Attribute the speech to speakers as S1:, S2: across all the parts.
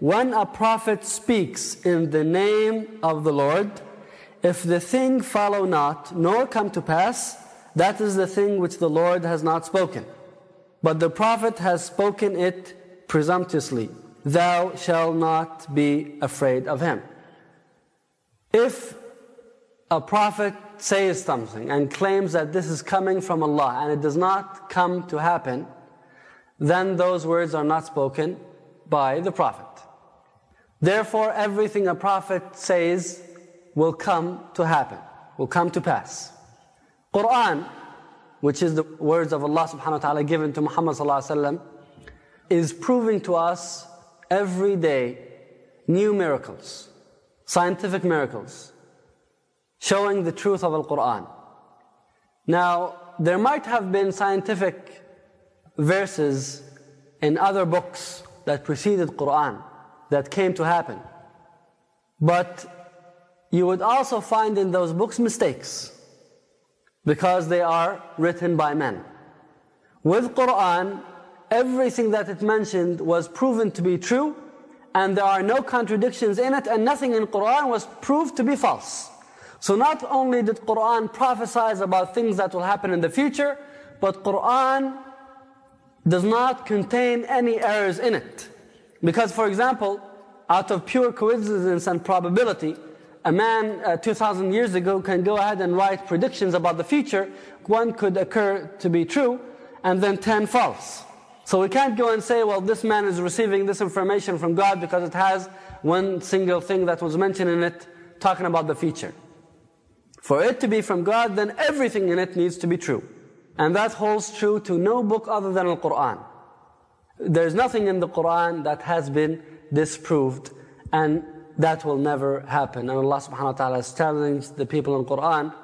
S1: when a prophet speaks in the name of the Lord, if the thing follow not, nor come to pass, that is the thing which the Lord has not spoken. But the prophet has spoken it presumptuously. Thou shalt not be afraid of him. If a prophet says something and claims that this is coming from Allah and it does not come to happen, then those words are not spoken by the prophet. Therefore, everything a prophet says will come to happen, will come to pass. Quran, which is the words of Allah subhanahu wa ta'ala given to Muhammad sallallahu is proving to us every day new miracles, scientific miracles, showing the truth of Al-Quran. Now, there might have been scientific verses in other books that preceded Quran that came to happen. But you would also find in those books mistakes because they are written by men. With Quran, everything that it mentioned was proven to be true and there are no contradictions in it and nothing in Quran was proved to be false. So not only did Quran prophesize about things that will happen in the future, but Quran does not contain any errors in it. Because for example, out of pure coincidence and probability, a man uh, 2,000 years ago can go ahead and write predictions about the future. One could occur to be true, and then 10 false. So we can't go and say, well, this man is receiving this information from God because it has one single thing that was mentioned in it talking about the future. For it to be from God, then everything in it needs to be true. And that holds true to no book other than the Quran. There's nothing in the Quran that has been disproved. And that will never happen. And Allah subhanahu wa ta'ala is telling the people in Quran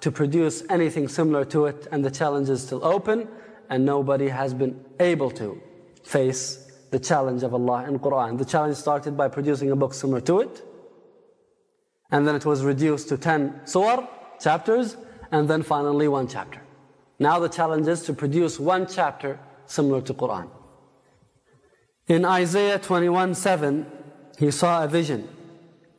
S1: to produce anything similar to it, and the challenge is still open, and nobody has been able to face the challenge of Allah in Quran. The challenge started by producing a book similar to it, and then it was reduced to 10 surah, chapters, and then finally one chapter. Now the challenge is to produce one chapter similar to Quran. In Isaiah 21 7, he saw a vision.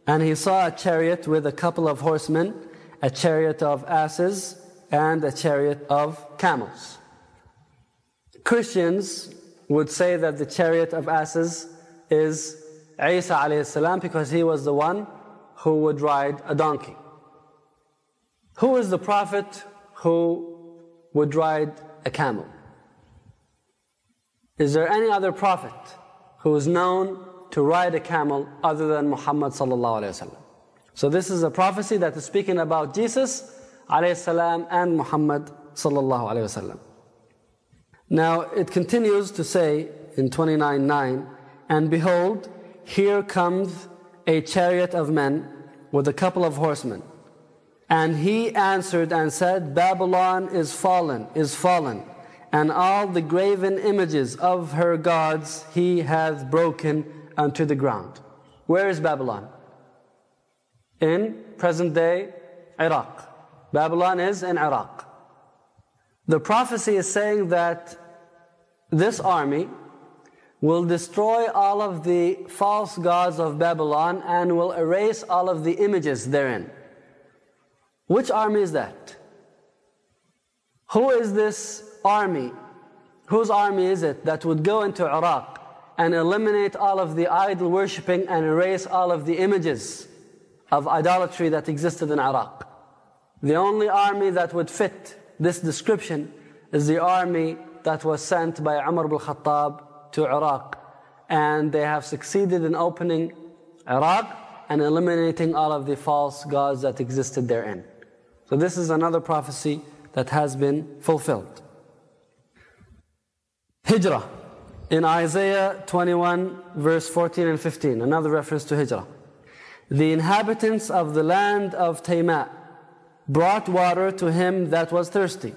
S1: And he saw a chariot with a couple of horsemen, a chariot of asses, and a chariot of camels. Christians would say that the chariot of asses is Isa alayhi salam because he was the one who would ride a donkey. Who is the prophet who would ride a camel? Is there any other prophet who is known to ride a camel other than Muhammad sallallahu alaihi wasallam. So this is a prophecy that is speaking about Jesus alayhi salam and Muhammad sallallahu alaihi wasallam. Now it continues to say in 29:9, and behold, here comes a chariot of men with a couple of horsemen. And he answered and said, Babylon is fallen, is fallen, and all the graven images of her gods he hath broken unto the ground. Where is Babylon? In present day Iraq. Babylon is in Iraq. The prophecy is saying that this army will destroy all of the false gods of Babylon and will erase all of the images therein. Which army is that? Who is this army? Whose army is it that would go into Iraq and eliminate all of the idol worshipping and erase all of the images of idolatry that existed in Iraq. The only army that would fit this description is the army that was sent by Umar ibn Khattab to Iraq. And they have succeeded in opening Iraq and eliminating all of the false gods that existed therein. So this is another prophecy that has been fulfilled. Hijrah in Isaiah 21, verse 14 and 15, another reference to Hijrah. The inhabitants of the land of Taymah brought water to him that was thirsty.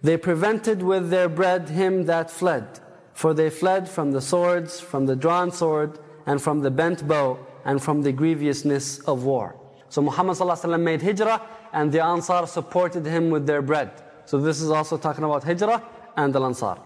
S1: They prevented with their bread him that fled, for they fled from the swords, from the drawn sword, and from the bent bow, and from the grievousness of war. So Muhammad made hijrah, and the Ansar supported him with their bread. So this is also talking about hijrah and the Ansar.